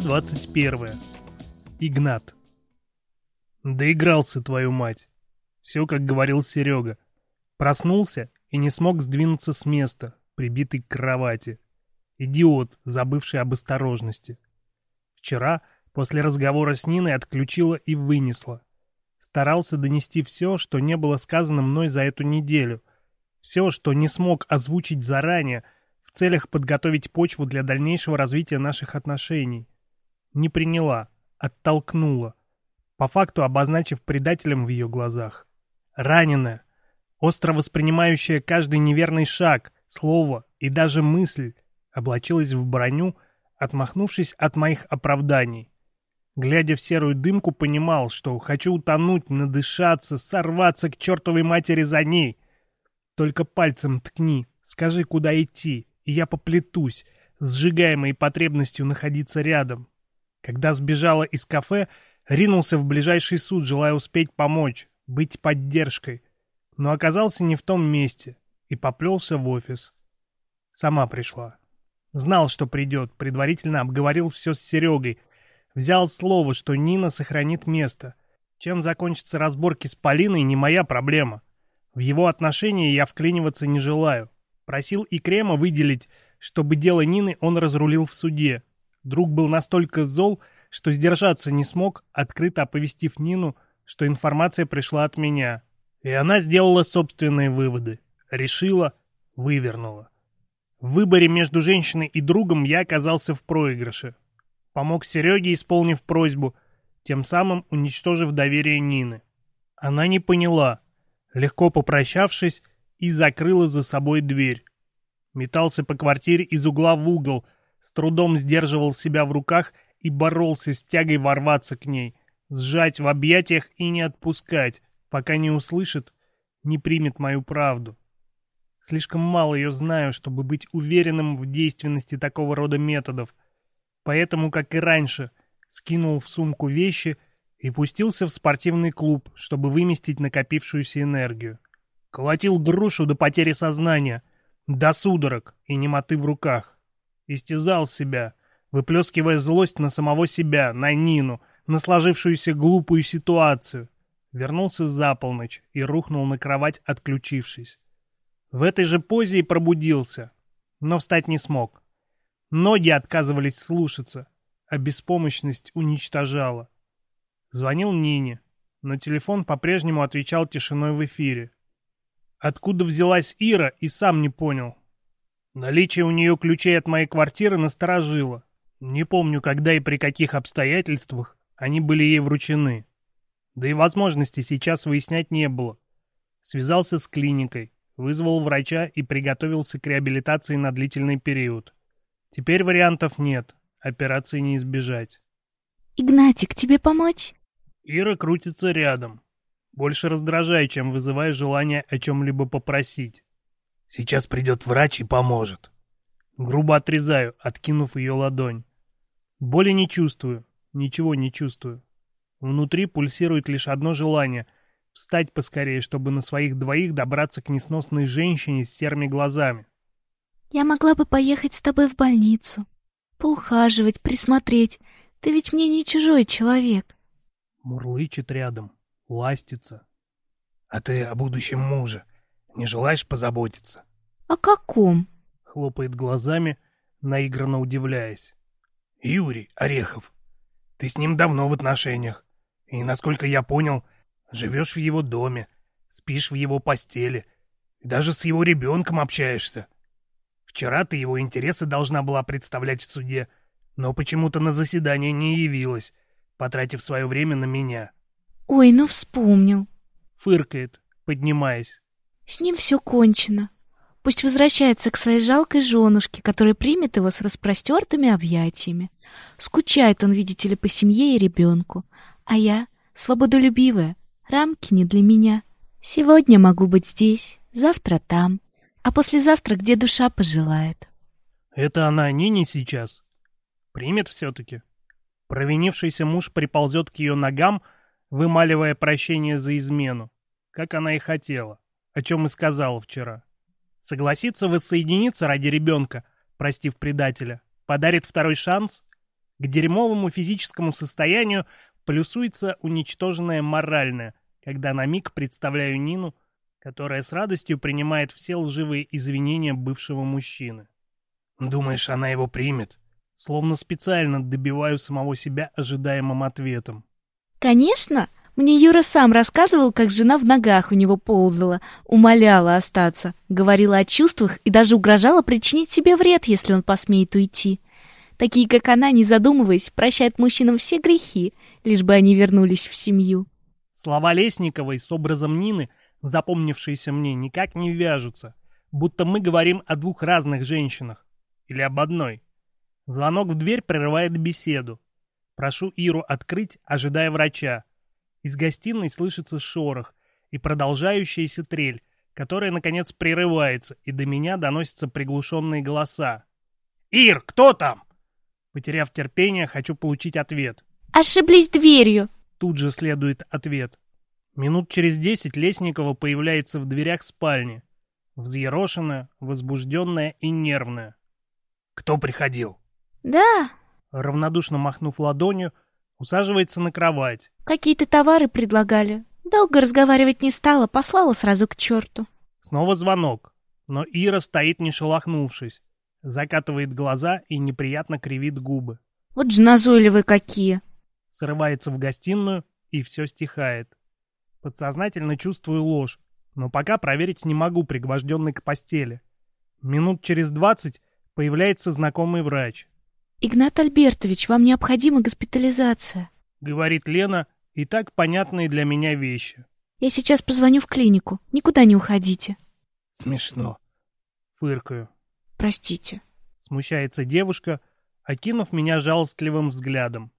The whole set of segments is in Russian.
Глава 21. Игнат. Доигрался, твою мать. Все, как говорил Серега. Проснулся и не смог сдвинуться с места, прибитый к кровати. Идиот, забывший об осторожности. Вчера, после разговора с Ниной, отключила и вынесла. Старался донести все, что не было сказано мной за эту неделю. Все, что не смог озвучить заранее — в целях подготовить почву для дальнейшего развития наших отношений. Не приняла, оттолкнула, по факту обозначив предателем в ее глазах. Раненая, остро воспринимающая каждый неверный шаг, слово и даже мысль, облачилась в броню, отмахнувшись от моих оправданий. Глядя в серую дымку, понимал, что хочу утонуть, надышаться, сорваться к чертовой матери за ней. Только пальцем ткни, скажи, куда идти, и я поплетусь, сжигаемой потребностью находиться рядом. Когда сбежала из кафе, ринулся в ближайший суд, желая успеть помочь, быть поддержкой, но оказался не в том месте и поплелся в офис. Сама пришла. Знал, что придет, предварительно обговорил все с Серегой, взял слово, что Нина сохранит место. Чем закончатся разборки с Полиной, не моя проблема. В его отношении я вклиниваться не желаю. Просил и Крема выделить, чтобы дело Нины он разрулил в суде. Друг был настолько зол, что сдержаться не смог, открыто оповестив Нину, что информация пришла от меня. И она сделала собственные выводы. Решила, вывернула. В выборе между женщиной и другом я оказался в проигрыше. Помог Сереге, исполнив просьбу, тем самым уничтожив доверие Нины. Она не поняла. Легко попрощавшись, и закрыла за собой дверь. Метался по квартире из угла в угол, с трудом сдерживал себя в руках и боролся с тягой ворваться к ней, сжать в объятиях и не отпускать, пока не услышит, не примет мою правду. Слишком мало ее знаю, чтобы быть уверенным в действенности такого рода методов. Поэтому, как и раньше, скинул в сумку вещи и пустился в спортивный клуб, чтобы выместить накопившуюся энергию. Колотил грушу до потери сознания, до судорог и немоты в руках. Истязал себя, выплескивая злость на самого себя, на Нину, на сложившуюся глупую ситуацию. Вернулся за полночь и рухнул на кровать, отключившись. В этой же позе и пробудился, но встать не смог. Ноги отказывались слушаться, а беспомощность уничтожала. Звонил Нине, но телефон по-прежнему отвечал тишиной в эфире. Откуда взялась Ира, и сам не понял. Наличие у нее ключей от моей квартиры насторожило. Не помню, когда и при каких обстоятельствах они были ей вручены. Да и возможности сейчас выяснять не было. Связался с клиникой, вызвал врача и приготовился к реабилитации на длительный период. Теперь вариантов нет, операции не избежать. «Игнатик, тебе помочь?» Ира крутится рядом, больше раздражая, чем вызывая желание о чем-либо попросить. Сейчас придет врач и поможет. Грубо отрезаю, откинув ее ладонь. Боли не чувствую, ничего не чувствую. Внутри пульсирует лишь одно желание — встать поскорее, чтобы на своих двоих добраться к несносной женщине с серыми глазами. «Я могла бы поехать с тобой в больницу, поухаживать, присмотреть. Ты ведь мне не чужой человек». Мурлычет рядом ластится. А ты о будущем муже не желаешь позаботиться? О каком? Хлопает глазами, наигранно удивляясь. Юрий Орехов. Ты с ним давно в отношениях. И, насколько я понял, живешь в его доме, спишь в его постели, и даже с его ребенком общаешься. Вчера ты его интересы должна была представлять в суде, но почему-то на заседание не явилась, потратив свое время на меня. Ой, ну вспомнил. Фыркает, поднимаясь. С ним все кончено. Пусть возвращается к своей жалкой женушке, которая примет его с распростертыми объятиями. Скучает он, видите ли, по семье и ребенку. А я, свободолюбивая, рамки не для меня. Сегодня могу быть здесь, завтра там, а послезавтра где душа пожелает. Это она Нине сейчас? Примет все-таки? Провинившийся муж приползет к ее ногам, вымаливая прощение за измену, как она и хотела, о чем и сказала вчера. Согласится воссоединиться ради ребенка, простив предателя, подарит второй шанс? К дерьмовому физическому состоянию плюсуется уничтоженное моральное, когда на миг представляю Нину, которая с радостью принимает все лживые извинения бывшего мужчины. «Думаешь, она его примет?» Словно специально добиваю самого себя ожидаемым ответом. «Конечно!» Мне Юра сам рассказывал, как жена в ногах у него ползала, умоляла остаться, говорила о чувствах и даже угрожала причинить себе вред, если он посмеет уйти. Такие, как она, не задумываясь, прощают мужчинам все грехи, лишь бы они вернулись в семью. Слова Лесниковой с образом Нины, запомнившиеся мне, никак не вяжутся, будто мы говорим о двух разных женщинах. Или об одной. Звонок в дверь прерывает беседу. Прошу Иру открыть, ожидая врача. Из гостиной слышится шорох и продолжающаяся трель, которая, наконец, прерывается, и до меня доносятся приглушенные голоса. «Ир, кто там?» Потеряв терпение, хочу получить ответ. «Ошиблись дверью!» Тут же следует ответ. Минут через десять Лесникова появляется в дверях спальни. Взъерошенная, возбужденная и нервная. «Кто приходил?» «Да». Равнодушно махнув ладонью, Усаживается на кровать. Какие-то товары предлагали. Долго разговаривать не стала, послала сразу к черту. Снова звонок. Но Ира стоит не шелохнувшись. Закатывает глаза и неприятно кривит губы. Вот же назойливые какие. Срывается в гостиную, и все стихает. Подсознательно чувствую ложь, но пока проверить не могу, пригвожденный к постели. Минут через двадцать появляется знакомый врач. «Игнат Альбертович, вам необходима госпитализация», — говорит Лена, и так понятные для меня вещи. «Я сейчас позвоню в клинику. Никуда не уходите». «Смешно», — фыркаю. «Простите». Смущается девушка, окинув меня жалостливым взглядом.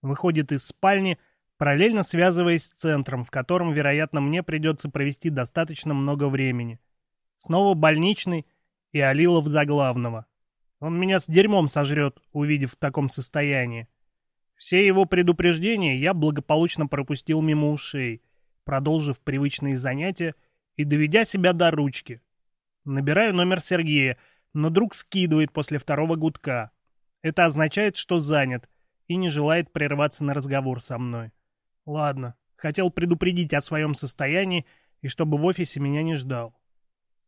Выходит из спальни, параллельно связываясь с центром, в котором, вероятно, мне придется провести достаточно много времени. Снова больничный и Алилов за главного. Он меня с дерьмом сожрет, увидев в таком состоянии. Все его предупреждения я благополучно пропустил мимо ушей, продолжив привычные занятия и доведя себя до ручки. Набираю номер Сергея, но друг скидывает после второго гудка. Это означает, что занят и не желает прерваться на разговор со мной. Ладно, хотел предупредить о своем состоянии и чтобы в офисе меня не ждал.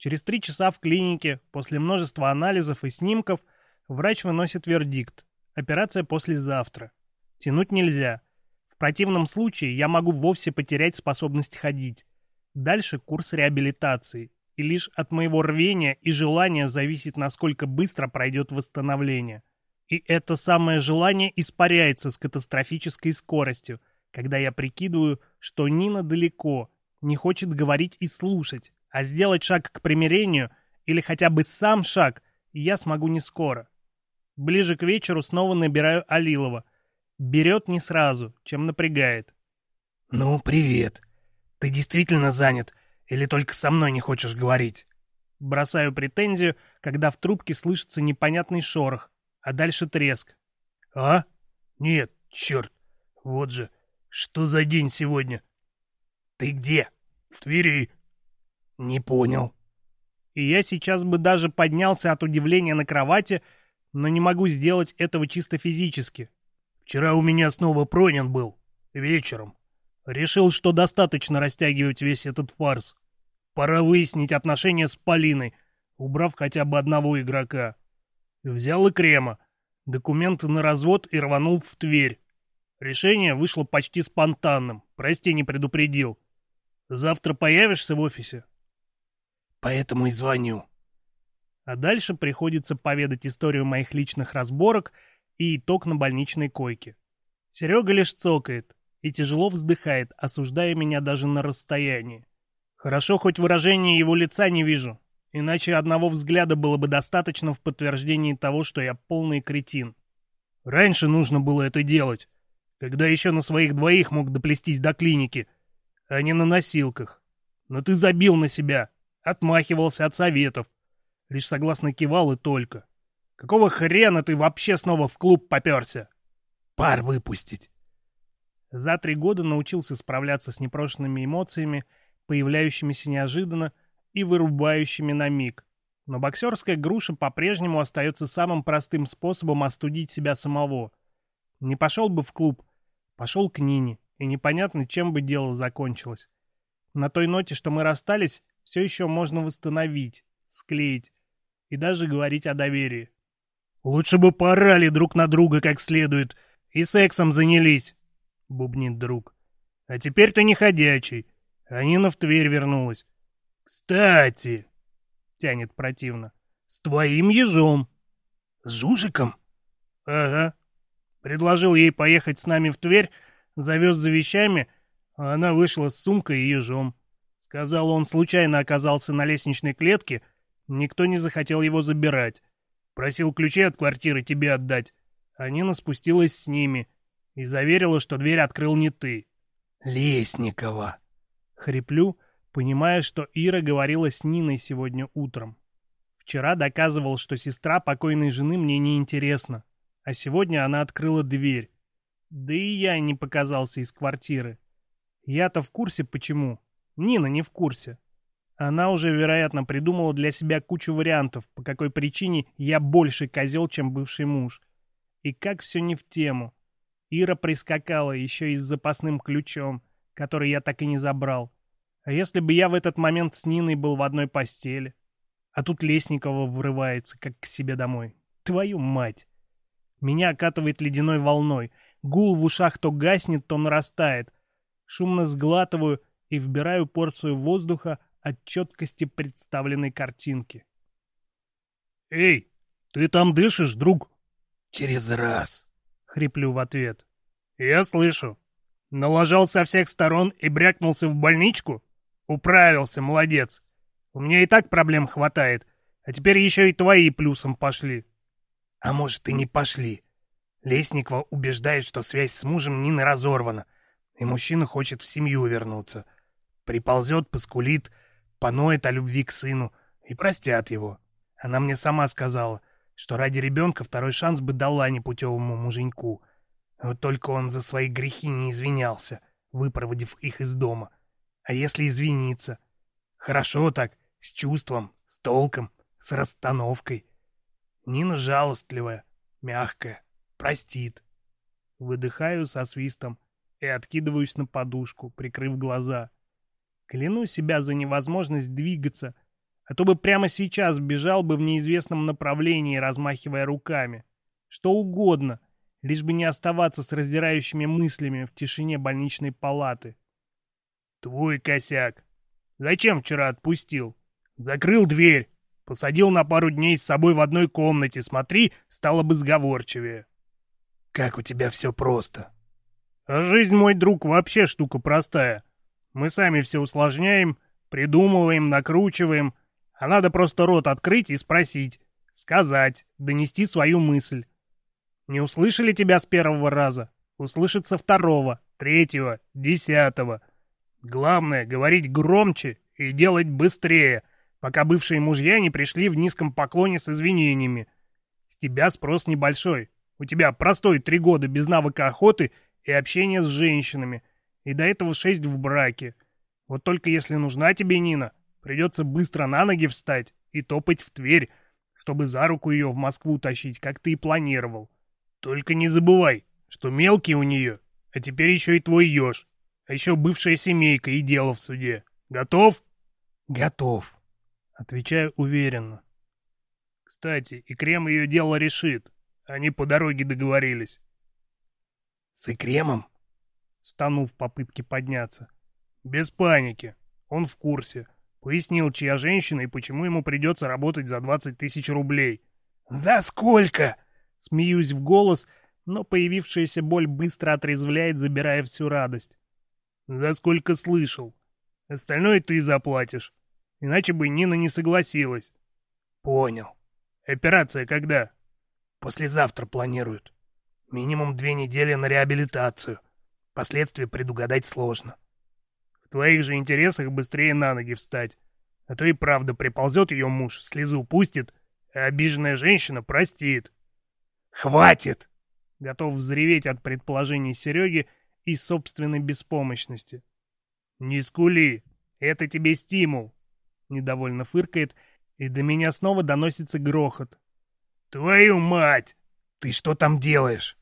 Через три часа в клинике, после множества анализов и снимков, врач выносит вердикт. Операция послезавтра. Тянуть нельзя. В противном случае я могу вовсе потерять способность ходить. Дальше курс реабилитации. И лишь от моего рвения и желания зависит, насколько быстро пройдет восстановление. И это самое желание испаряется с катастрофической скоростью, когда я прикидываю, что Нина далеко, не хочет говорить и слушать, а сделать шаг к примирению или хотя бы сам шаг я смогу не скоро. Ближе к вечеру снова набираю Алилова. Берет не сразу, чем напрягает. «Ну, привет. Ты действительно занят или только со мной не хочешь говорить?» Бросаю претензию, когда в трубке слышится непонятный шорох, а дальше треск. «А? Нет, черт. Вот же. Что за день сегодня?» «Ты где?» «В Твери. «Не понял». И я сейчас бы даже поднялся от удивления на кровати, но не могу сделать этого чисто физически. Вчера у меня снова Пронин был. Вечером. Решил, что достаточно растягивать весь этот фарс. Пора выяснить отношения с Полиной, убрав хотя бы одного игрока. Взял и крема, документы на развод и рванул в Тверь. Решение вышло почти спонтанным, прости, не предупредил. Завтра появишься в офисе? Поэтому и звоню. А дальше приходится поведать историю моих личных разборок и итог на больничной койке. Серега лишь цокает и тяжело вздыхает, осуждая меня даже на расстоянии. Хорошо, хоть выражения его лица не вижу, иначе одного взгляда было бы достаточно в подтверждении того, что я полный кретин. Раньше нужно было это делать, когда еще на своих двоих мог доплестись до клиники, а не на носилках. Но ты забил на себя, Отмахивался от советов. Лишь согласно кивал и только. Какого хрена ты вообще снова в клуб поперся? Пар выпустить. За три года научился справляться с непрошенными эмоциями, появляющимися неожиданно и вырубающими на миг. Но боксерская груша по-прежнему остается самым простым способом остудить себя самого. Не пошел бы в клуб, пошел к Нине, и непонятно, чем бы дело закончилось. На той ноте, что мы расстались, все еще можно восстановить, склеить и даже говорить о доверии. «Лучше бы порали друг на друга как следует и сексом занялись», — бубнит друг. «А теперь ты не ходячий, а Нина в Тверь вернулась». «Кстати», — тянет противно, — «с твоим ежом». «С Жужиком?» «Ага». Предложил ей поехать с нами в Тверь, завез за вещами, а она вышла с сумкой и ежом. Сказал, он случайно оказался на лестничной клетке, никто не захотел его забирать. Просил ключи от квартиры тебе отдать. А Нина спустилась с ними и заверила, что дверь открыл не ты. «Лесникова!» Хриплю, понимая, что Ира говорила с Ниной сегодня утром. Вчера доказывал, что сестра покойной жены мне не интересна, а сегодня она открыла дверь. Да и я не показался из квартиры. Я-то в курсе почему. Нина не в курсе. Она уже, вероятно, придумала для себя кучу вариантов, по какой причине я больше козел, чем бывший муж. И как все не в тему. Ира прискакала еще и с запасным ключом, который я так и не забрал. А если бы я в этот момент с Ниной был в одной постели? А тут Лесникова врывается, как к себе домой. Твою мать! Меня окатывает ледяной волной. Гул в ушах то гаснет, то нарастает. Шумно сглатываю и вбираю порцию воздуха от четкости представленной картинки. «Эй, ты там дышишь, друг?» «Через раз», — хриплю в ответ. «Я слышу. Налажал со всех сторон и брякнулся в больничку? Управился, молодец. У меня и так проблем хватает, а теперь еще и твои плюсом пошли». «А может, и не пошли?» Лесникова убеждает, что связь с мужем Нины разорвана, и мужчина хочет в семью вернуться. Приползет, поскулит, поноет о любви к сыну, и простят его. Она мне сама сказала, что ради ребенка второй шанс бы дала непутевому муженьку. Вот только он за свои грехи не извинялся, выпроводив их из дома. А если извиниться? Хорошо так, с чувством, с толком, с расстановкой. Нина жалостливая, мягкая, простит. Выдыхаю со свистом и откидываюсь на подушку, прикрыв глаза. Кляну себя за невозможность двигаться, а то бы прямо сейчас бежал бы в неизвестном направлении, размахивая руками. Что угодно, лишь бы не оставаться с раздирающими мыслями в тишине больничной палаты. Твой косяк. Зачем вчера отпустил? Закрыл дверь, посадил на пару дней с собой в одной комнате, смотри, стало бы сговорчивее. Как у тебя все просто. А жизнь, мой друг, вообще штука простая. Мы сами все усложняем, придумываем, накручиваем, а надо просто рот открыть и спросить, сказать, донести свою мысль. Не услышали тебя с первого раза? Услышат второго, третьего, десятого. Главное — говорить громче и делать быстрее, пока бывшие мужья не пришли в низком поклоне с извинениями. С тебя спрос небольшой. У тебя простой три года без навыка охоты и общения с женщинами — и до этого шесть в браке. Вот только если нужна тебе Нина, придется быстро на ноги встать и топать в Тверь, чтобы за руку ее в Москву тащить, как ты и планировал. Только не забывай, что мелкий у нее, а теперь еще и твой еж, а еще бывшая семейка и дело в суде. Готов? Готов. Отвечаю уверенно. Кстати, и Крем ее дело решит. Они по дороге договорились. С Икремом? Стану в попытке подняться. Без паники. Он в курсе. Пояснил, чья женщина и почему ему придется работать за 20 тысяч рублей. «За сколько?» Смеюсь в голос, но появившаяся боль быстро отрезвляет, забирая всю радость. «За сколько слышал. Остальное ты заплатишь. Иначе бы Нина не согласилась». «Понял. Операция когда?» «Послезавтра планируют. Минимум две недели на реабилитацию. Последствия предугадать сложно. В твоих же интересах быстрее на ноги встать. А то и правда приползет ее муж, слезу пустит, а обиженная женщина простит. «Хватит!» Готов взреветь от предположений Сереги и собственной беспомощности. «Не скули! Это тебе стимул!» Недовольно фыркает, и до меня снова доносится грохот. «Твою мать! Ты что там делаешь?»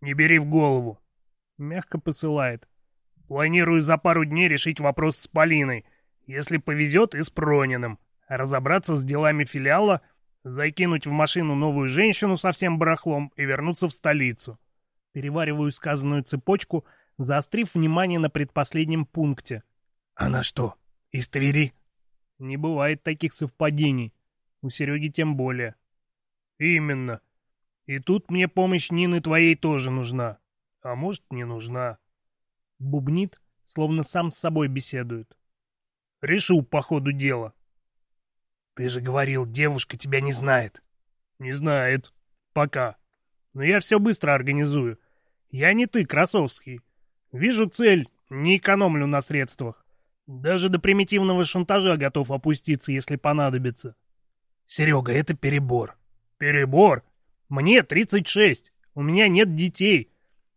Не бери в голову. Мягко посылает. Планирую за пару дней решить вопрос с Полиной. Если повезет, и с Прониным. Разобраться с делами филиала, закинуть в машину новую женщину со всем барахлом и вернуться в столицу. Перевариваю сказанную цепочку, заострив внимание на предпоследнем пункте. «Она что, из Твери?» Не бывает таких совпадений. У Сереги тем более. «Именно. И тут мне помощь Нины твоей тоже нужна. А может, не нужна». Бубнит, словно сам с собой беседует. «Решу по ходу дела». «Ты же говорил, девушка тебя не знает». «Не знает. Пока. Но я все быстро организую. Я не ты, Красовский. Вижу цель, не экономлю на средствах. Даже до примитивного шантажа готов опуститься, если понадобится. Серега, это перебор. Перебор? Мне 36. У меня нет детей.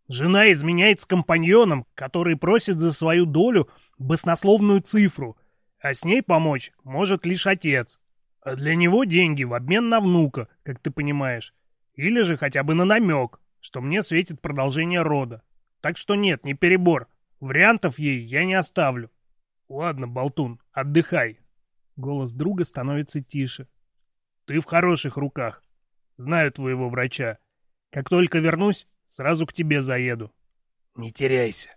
Жена изменяет с компаньоном, который просит за свою долю баснословную цифру, а с ней помочь может лишь отец. А для него деньги в обмен на внука, как ты понимаешь. Или же хотя бы на намек, что мне светит продолжение рода. Так что нет, не перебор. Вариантов ей я не оставлю. Ладно, болтун, отдыхай. Голос друга становится тише. Ты в хороших руках. Знаю твоего врача. Как только вернусь, сразу к тебе заеду. Не теряйся.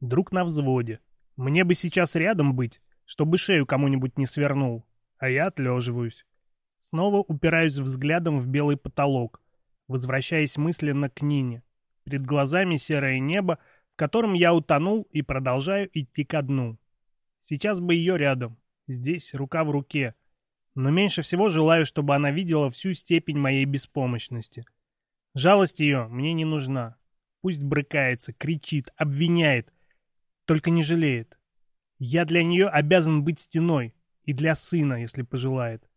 Друг на взводе. Мне бы сейчас рядом быть, чтобы шею кому-нибудь не свернул. А я отлеживаюсь. Снова упираюсь взглядом в белый потолок, возвращаясь мысленно к Нине. Перед глазами серое небо, в котором я утонул и продолжаю идти ко дну. Сейчас бы ее рядом, здесь, рука в руке, но меньше всего желаю, чтобы она видела всю степень моей беспомощности. Жалость ее мне не нужна. Пусть брыкается, кричит, обвиняет, только не жалеет. Я для нее обязан быть стеной, и для сына, если пожелает.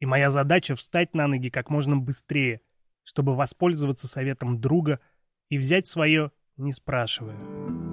И моя задача встать на ноги как можно быстрее, чтобы воспользоваться советом друга и взять свое, не спрашивая.